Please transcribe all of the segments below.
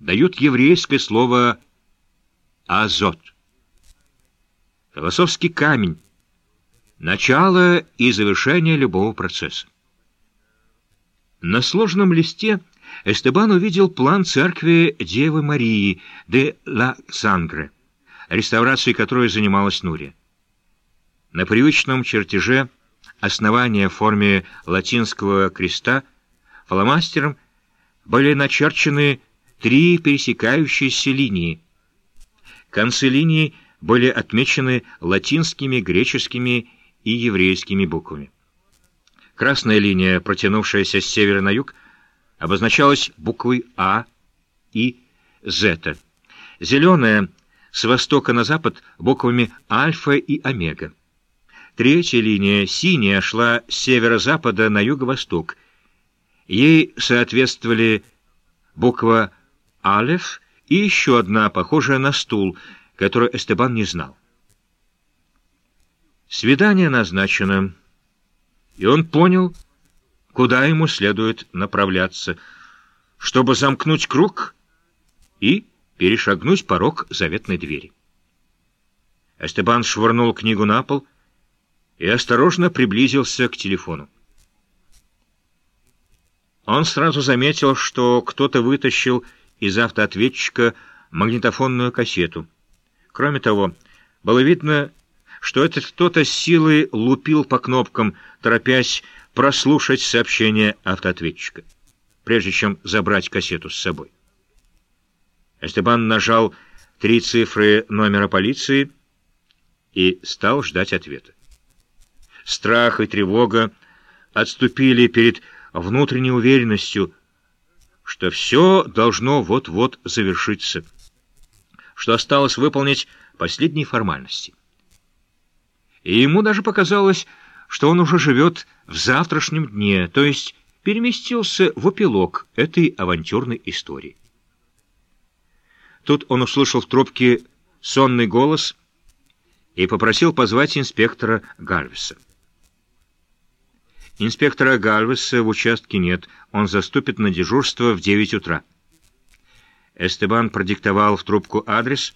дают еврейское слово «азот». Философский камень — начало и завершение любого процесса. На сложном листе Эстебан увидел план церкви Девы Марии де ла Сангре, реставрацией которой занималась Нурия. На привычном чертеже основания в форме латинского креста фломастером были начерчены три пересекающиеся линии. Концы линий были отмечены латинскими, греческими и еврейскими буквами. Красная линия, протянувшаяся с севера на юг, обозначалась буквой А и Зета. Зеленая — с востока на запад буквами Альфа и Омега. Третья линия, синяя, шла с северо-запада на юго-восток. Ей соответствовали буква Алеф и еще одна, похожая на стул, которую Эстебан не знал. Свидание назначено и он понял, куда ему следует направляться, чтобы замкнуть круг и перешагнуть порог заветной двери. Эстебан швырнул книгу на пол и осторожно приблизился к телефону. Он сразу заметил, что кто-то вытащил из автоответчика магнитофонную кассету. Кроме того, было видно, что этот кто-то силой лупил по кнопкам, торопясь прослушать сообщение автоответчика, прежде чем забрать кассету с собой. Эстебан нажал три цифры номера полиции и стал ждать ответа. Страх и тревога отступили перед внутренней уверенностью, что все должно вот-вот завершиться, что осталось выполнить последние формальности и ему даже показалось, что он уже живет в завтрашнем дне, то есть переместился в эпилог этой авантюрной истории. Тут он услышал в трубке сонный голос и попросил позвать инспектора Гальвеса. Инспектора Гальвеса в участке нет, он заступит на дежурство в 9 утра. Эстебан продиктовал в трубку адрес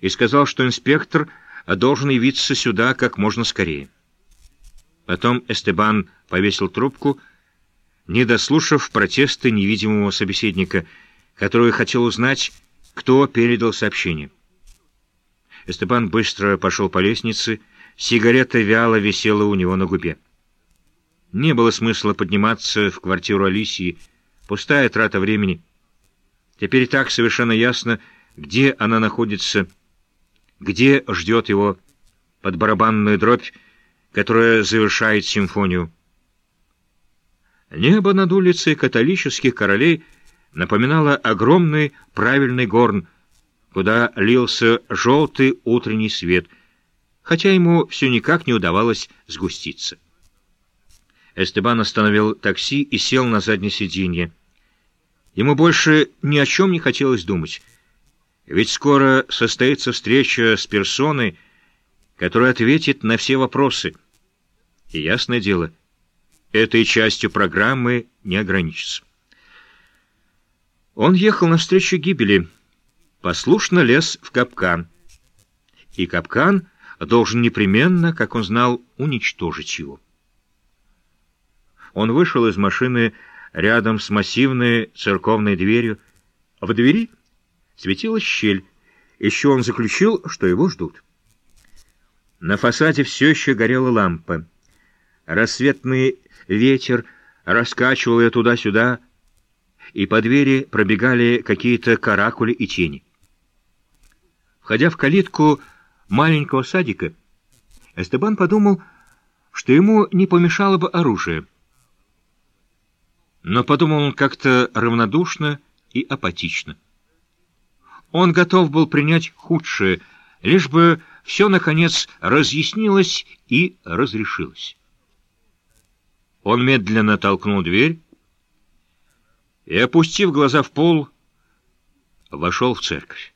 и сказал, что инспектор должен явиться сюда как можно скорее. Потом Эстебан повесил трубку, не дослушав протесты невидимого собеседника, который хотел узнать, кто передал сообщение. Эстебан быстро пошел по лестнице, сигарета вяло висела у него на губе. Не было смысла подниматься в квартиру Алисии, пустая трата времени. Теперь так совершенно ясно, где она находится, — где ждет его под барабанную дробь, которая завершает симфонию. Небо над улицей католических королей напоминало огромный правильный горн, куда лился желтый утренний свет, хотя ему все никак не удавалось сгуститься. Эстебан остановил такси и сел на заднее сиденье. Ему больше ни о чем не хотелось думать. Ведь скоро состоится встреча с персоной, которая ответит на все вопросы. И ясное дело, этой частью программы не ограничится. Он ехал навстречу гибели, послушно лез в капкан. И капкан должен непременно, как он знал, уничтожить его. Он вышел из машины рядом с массивной церковной дверью. В двери светилась щель. Еще он заключил, что его ждут. На фасаде все еще горела лампа. Рассветный ветер раскачивал ее туда-сюда, и по двери пробегали какие-то каракули и тени. Входя в калитку маленького садика, Эстебан подумал, что ему не помешало бы оружие. Но подумал он как-то равнодушно и апатично. Он готов был принять худшее, лишь бы все, наконец, разъяснилось и разрешилось. Он медленно толкнул дверь и, опустив глаза в пол, вошел в церковь.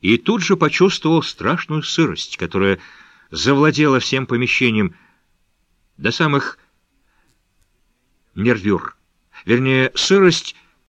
И тут же почувствовал страшную сырость, которая завладела всем помещением до самых нервюр. Вернее, сырость